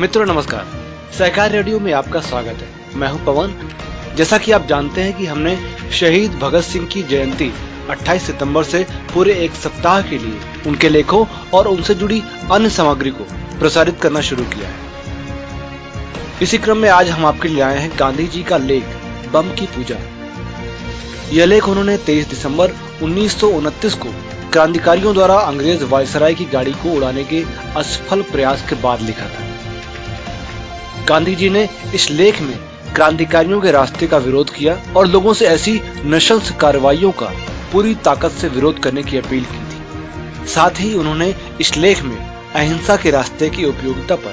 मित्रों, नमस्कार। सहकार रेडियो में आपका स्वागत है। मैं हूँ पवन। जैसा कि आप जानते हैं कि हमने शहीद भगत सिंह की जयंती 28 सितंबर से पूरे एक सप्ताह के लिए उनके लेखों और उनसे जुड़ी अन्य सामग्री को प्रसारित करना शुरू किया है। इसी क्रम में आज हम आपके लिए आए हैं गांधी जी का लेख, बम की पूजा। यह लेख उन्होंने 23 दिसंबर उन्नीस सौ उनतीस को क्रांतिकारियों द्वारा अंग्रेज़ वायसराय की गाड़ी को उड़ाने के असफल प्रयास के बाद लिखा था। गांधी जी ने इस लेख में क्रांतिकारियों के रास्ते का विरोध किया और लोगों से ऐसी नशंस कार्रवाइयों का पूरी ताकत से विरोध करने की अपील की थी। साथ ही उन्होंने इस लेख में अहिंसा के रास्ते की उपयोगिता पर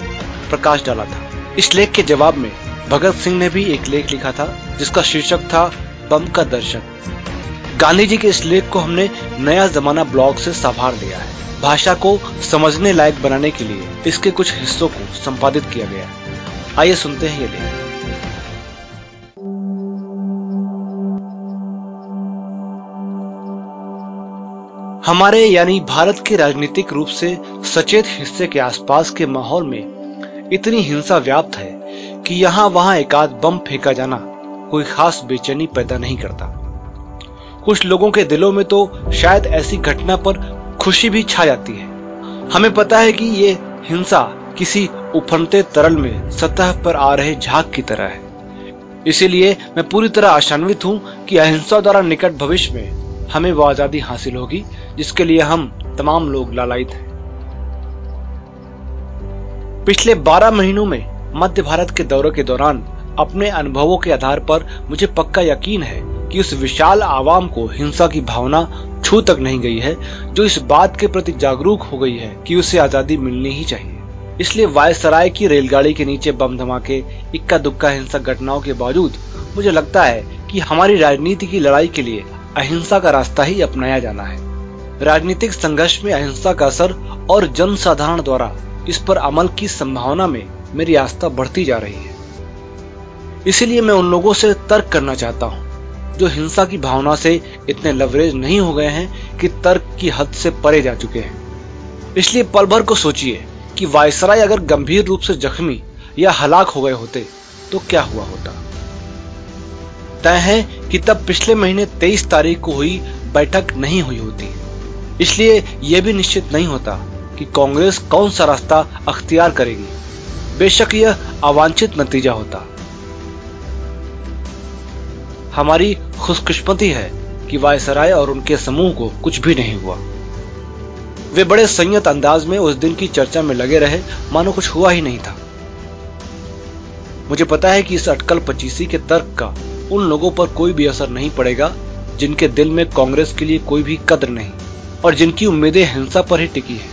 प्रकाश डाला था। इस लेख के जवाब में भगत सिंह ने भी एक लेख लिखा था, जिसका शीर्षक था, बम का दर्शन गांधी जी के इस लेख को हमने नया जमाना ब्लॉग से संभार लिया है। भाषा को समझने लायक बनाने के लिए इसके कुछ हिस्सों को संपादित किया गया आइए सुनते हैं ये लेख। हमारे यानी भारत के राजनीतिक रूप से सचेत हिस्से के आसपास के माहौल में इतनी हिंसा व्याप्त है कि यहाँ वहाँ एक आध बम फेंका जाना कोई खास बेचैनी पैदा नहीं करता। कुछ लोगों के दिलों में तो शायद ऐसी घटना पर खुशी भी छा जाती है। हमें पता है कि ये हिंसा किसी उफनते तरल में सतह पर आ रहे झाग की तरह है। इसीलिए मैं पूरी तरह आशान्वित हूँ कि अहिंसा द्वारा निकट भविष्य में हमें वो आज़ादी हासिल होगी, जिसके लिए हम तमाम लोग लालायित हैं। पिछले 12 महीनों में मध्य भारत के दौरे के दौरान अपने अनुभवों के आधार पर मुझे पक्का यकीन है कि उस विशाल आवाम को हिंसा की भावना छू तक नहीं गई है, जो इस बात के प्रति जागरूक हो गई है कि उसे आज़ादी मिलनी ही चाहिए। इसलिए वायसराय की रेलगाड़ी के नीचे बम धमाके इक्का दुक्का हिंसक घटनाओं के बावजूद, मुझे लगता है कि हमारी राजनीति की लड़ाई के लिए अहिंसा का रास्ता ही अपनाया जाना है। राजनीतिक संघर्ष में अहिंसा का असर और जन साधारण द्वारा इस पर अमल की संभावना में मेरी आस्था बढ़ती जा रही है। इसीलिए मैं उन लोगों से तर्क करना चाहता हूँ जो हिंसा की भावना से इतने लवरेज नहीं हो गए हैं कि तर्क की हद से परे जा चुके हैं। इसलिए पल भर को सोचिए कि वायसराय अगर गंभीर रूप से जख्मी या हलाक हो गए होते तो क्या हुआ होता? तय है कि तब पिछले महीने 23 तारीख को हुई बैठक नहीं हुई होती। इसलिए यह भी निश्चित नहीं होता कि कांग्रेस कौन सा रास्ता अख्तियार करेगी। बेशक यह अवांछित नतीजा होता। हमारी खुशकिस्मती है कि वायसराय और उनके समूह को कुछ भी नहीं हुआ। वे बड़े संयत अंदाज में उस दिन की चर्चा में लगे रहे, मानो कुछ हुआ ही नहीं था। मुझे पता है कि इस अटकल पचीसी के तर्क का उन लोगों पर कोई भी असर नहीं पड़ेगा, जिनके दिल में कांग्रेस के लिए कोई भी कद्र नहीं, और जिनकी उम्मीदें हिंसा पर ही टिकी है।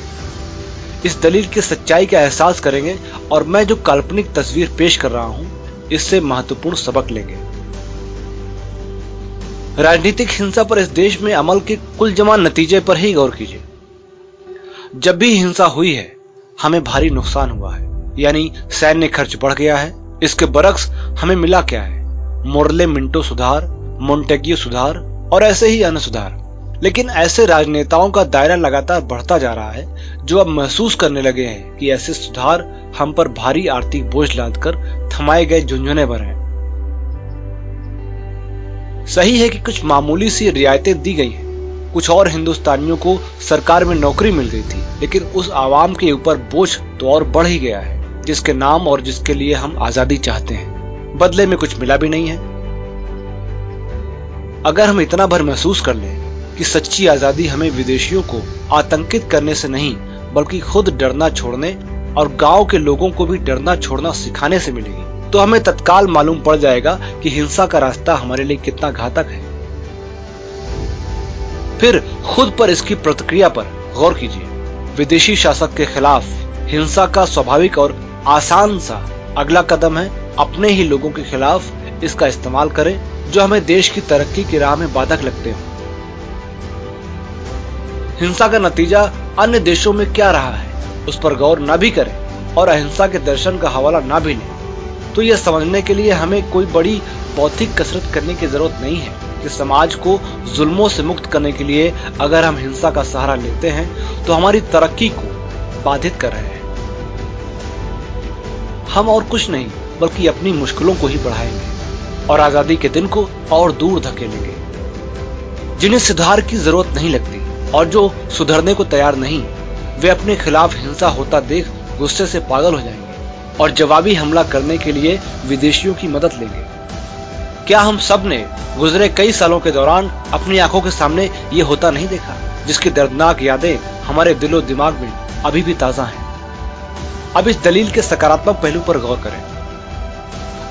इस दलील की सच्चाई का एहसास करेंगे, और मैं जो काल्पनिक तस्वीर पेश कर रहा हूँ, इससे महत्वपूर्ण सबक लेंगे। राजनीतिक हिंसा पर इस देश में अमल के कुल जमा नतीजे पर ही गौर कीजिए। जब भी हिंसा हुई है, हमें भारी नुकसान हुआ है। यानी सैन्य खर्च बढ़ गया है। इसके बरक्स हमें मिला क्या है? मोरले मिंटो सुधार मोन्टेगियो सुधार और ऐसे ही अन्य सुधार। लेकिन ऐसे राजनेताओं का दायरा लगातार बढ़ता जा रहा है, जो अब महसूस करने लगे हैं कि ऐसे सुधार हम पर भारी आर्थिक बोझ लाद कर थमाए गए झुंझुने भर हैं। सही है कि कुछ मामूली सी रियायतें दी गई हैं। कुछ और हिंदुस्तानियों को सरकार में नौकरी मिल गई थी, लेकिन उस आवाम के ऊपर बोझ तो और बढ़ ही गया है, जिसके नाम और जिसके लिए हम आज़ादी चाहते हैं। बदले में कुछ मिला भी नहीं है। अगर हम इतना भर महसूस कर लें कि सच्ची आज़ादी हमें विदेशियों को आतंकित करने से नहीं, बल्कि खुद डरना छोड़ने और गाँव के लोगों को भी डरना छोड़ना सिखाने से मिलेगी। तो हमें तत्काल मालूम पड़ जाएगा कि हिंसा का रास्ता हमारे लिए कितना घातक है। फिर खुद पर इसकी प्रतिक्रिया पर गौर कीजिए। विदेशी शासक के खिलाफ हिंसा का स्वाभाविक और आसान सा अगला कदम है, अपने ही लोगों के खिलाफ इसका इस्तेमाल करें, जो हमें देश की तरक्की की राह में बाधक लगते हो। हिंसा का नतीजा अन्य देशों में क्या रहा है, उस पर गौर न भी करें और अहिंसा के दर्शन का हवाला न भी लें। तो यह समझने के लिए हमें कोई बड़ी बौद्धिक कसरत करने की ज़रूरत नहीं है। कि समाज को जुल्मों से मुक्त करने के लिए अगर हम हिंसा का सहारा लेते हैं तो हमारी तरक्की को बाधित कर रहे हैं। हम और कुछ नहीं, बल्कि अपनी मुश्किलों को ही बढ़ाएँगे और आज़ादी के दिन को और दूर धकेलेंगे। जिन्हें सुधार की ज़रूरत नहीं लगती और जो सुधरने को तैयार नहीं, वे अपने खिलाफ हिंसा होता देख गुस्से से पागल हो जाएँगे। और जवाबी हमला करने के लिए विदेशियों की मदद लेंगे। क्या हम सबने गुजरे कई सालों के दौरान अपनी आँखों के सामने ये होता नहीं देखा, जिसकी दर्दनाक यादें हमारे दिलो दिमाग में अभी भी ताज़ा हैं? अब इस दलील के सकारात्मक पहलू पर गौर करें।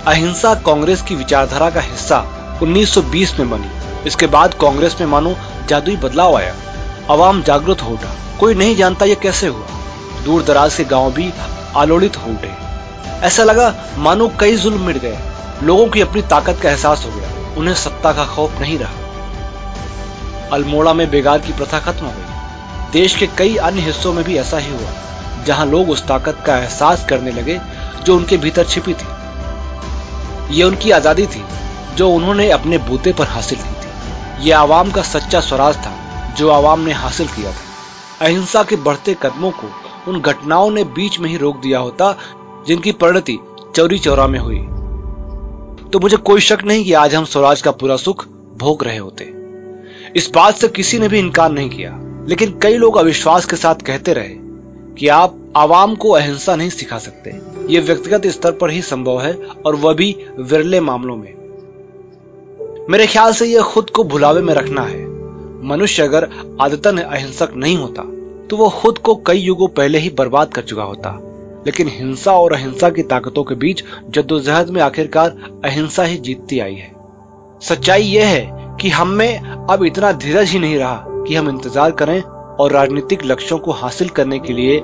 अहिंसा कांग्रेस की विचारधारा का हिस्सा 1920 में बनी। इसके बाद कांग्रेस में मानो जादुई बदलाव आया। अवाम जागरूक हो उठा। कोई नहीं जानता ये कैसे हुआ। दूर दराज के गाँव भी आलोड़ित हो उठे। ऐसा लगा मानो कई जुल्म मिट गए। लोगों की अपनी ताकत का एहसास हो गया। उन्हें सत्ता का खौफ नहीं रहा। अल्मोड़ा में बेगार की प्रथा खत्म हो गई। देश के कई अन्य हिस्सों में भी ऐसा ही हुआ, जहाँ लोग उस ताकत का एहसास करने लगे जो उनके भीतर छिपी थी। ये उनकी आज़ादी थी, जो उन्होंने अपने बूते पर हासिल की थी। ये आवाम का सच्चा स्वराज था, जो आवाम ने हासिल किया था। अहिंसा के बढ़ते कदमों को, उन घटनाओं ने बीच में ही रोक दिया होता जिनकी परिणति चौरी चौरा में हुई। तो मुझे कोई शक नहीं कि आज हम स्वराज का पूरा सुख भोग रहे होते। इस बात से किसी ने भी इनकार नहीं किया। लेकिन कई लोग अविश्वास के साथ कहते रहे कि आप आवाम को अहिंसा नहीं सिखा सकते। ये व्यक्तिगत स्तर पर ही संभव है और वह भी विरले मामलों में। मेरे ख्याल से यह खुद को भुलावे में रखना है। मनुष्य अगर आदतन अहिंसक नहीं होता तो वो खुद को कई युगों पहले ही बर्बाद कर चुका होता। लेकिन हिंसा और अहिंसा की ताकतों के बीच जद्दोजहद में आखिरकार अहिंसा ही जीतती आई है। सच्चाई यह है कि हम में अब इतना धीरज ही नहीं रहा कि हम इंतज़ार करें और राजनीतिक लक्ष्यों को हासिल करने के लिए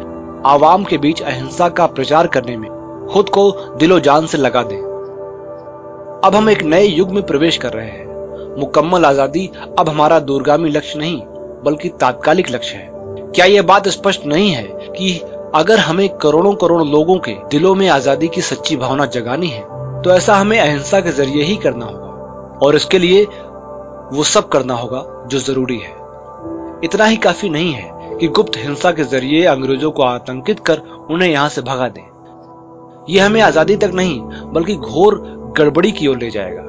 आवाम के बीच अहिंसा का प्रचार करने में खुद को दिलो जान से लगा दें। अब हम एक नए युग में प्रवेश कर रहे हैं। मुकम्मल आज़ादी अब हमारा दूरगामी लक्ष्य नहीं, बल्कि तात्कालिक लक्ष्य है। क्या यह बात स्पष्ट नहीं है कि अगर हमें करोड़ों करोड़ लोगों के दिलों में आज़ादी की सच्ची भावना जगानी है तो ऐसा हमें अहिंसा के ज़रिए ही करना होगा। और इसके लिए वो सब करना होगा जो ज़रूरी है। इतना ही काफ़ी नहीं है कि गुप्त हिंसा के ज़रिए अंग्रेज़ों को आतंकित कर उन्हें यहाँ से भगा दें। यह हमें आज़ादी तक नहीं, बल्कि घोर गड़बड़ी की ओर ले जाएगा।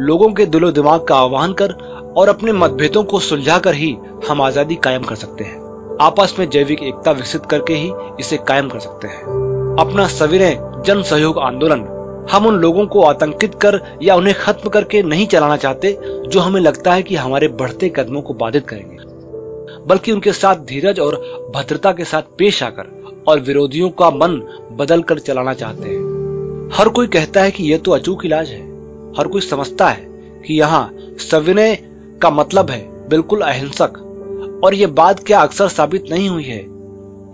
लोगों के दिलो दिमाग का आह्वान कर और अपने मतभेदों को सुलझा कर ही हम आज़ादी कायम कर सकते हैं। आपस में जैविक एकता विकसित करके ही इसे कायम कर सकते हैं। अपना सविनय जन सहयोग आंदोलन, हम उन लोगों को आतंकित कर या उन्हें खत्म करके नहीं चलाना चाहते, जो हमें लगता है कि हमारे बढ़ते कदमों को बाधित करेंगे। बल्कि उनके साथ धीरज और भद्रता के साथ पेश आकर और विरोधियों का मन बदल कर चलाना चाहते हैं। हर कोई कहता है कि यह तो अचूक इलाज है। हर कोई समझता है कि यहाँ सविनय का मतलब है बिल्कुल अहिंसक और ये बात क्या अक्सर साबित नहीं हुई है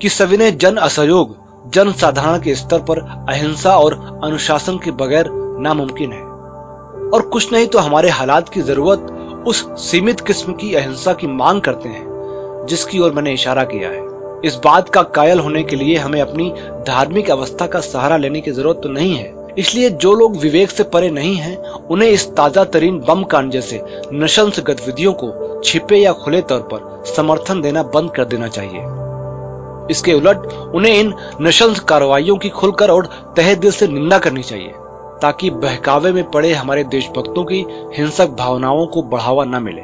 कि सविनय जन असहयोग, जन साधारण के स्तर पर अहिंसा और अनुशासन के बगैर नामुमकिन है। और कुछ नहीं तो हमारे हालात की ज़रूरत उस सीमित किस्म की अहिंसा की मांग करते हैं, जिसकी ओर मैंने इशारा किया है। इस बात का कायल होने के लिए हमें अपनी धार्मिक अवस्था का सहारा लेने की ज़रूरत तो नहीं है। इसलिए जो लोग विवेक से परे नहीं हैं, उन्हें इस ताज़ा तरीन बम कांड जैसे नशंस गतिविधियों को छिपे या खुले तौर पर समर्थन देना बंद कर देना चाहिए। इसके उलट उन्हें इन नशंस कार्रवाइयों की खुलकर और तहे दिल से निंदा करनी चाहिए ताकि बहकावे में पड़े हमारे देशभक्तों की हिंसक भावनाओं को बढ़ावा न मिले।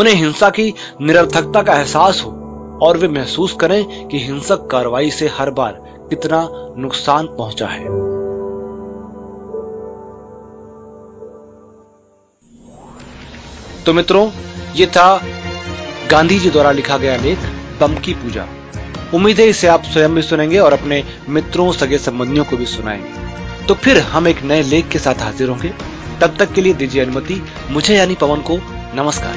उन्हें हिंसा की निरर्थकता का एहसास हो और वे महसूस करें कि हिंसक कार्रवाई से हर बार कितना नुकसान पहुँचा है। तो मित्रों, ये था गांधी जी द्वारा लिखा गया लेख, बम की पूजा। उम्मीद है इसे आप स्वयं भी सुनेंगे और अपने मित्रों, सगे संबंधियों को भी सुनाएँगे। तो फिर हम एक नए लेख के साथ हाजिर होंगे। तब तक के लिए दीजिए अनुमति। मुझे यानी पवन को नमस्कार।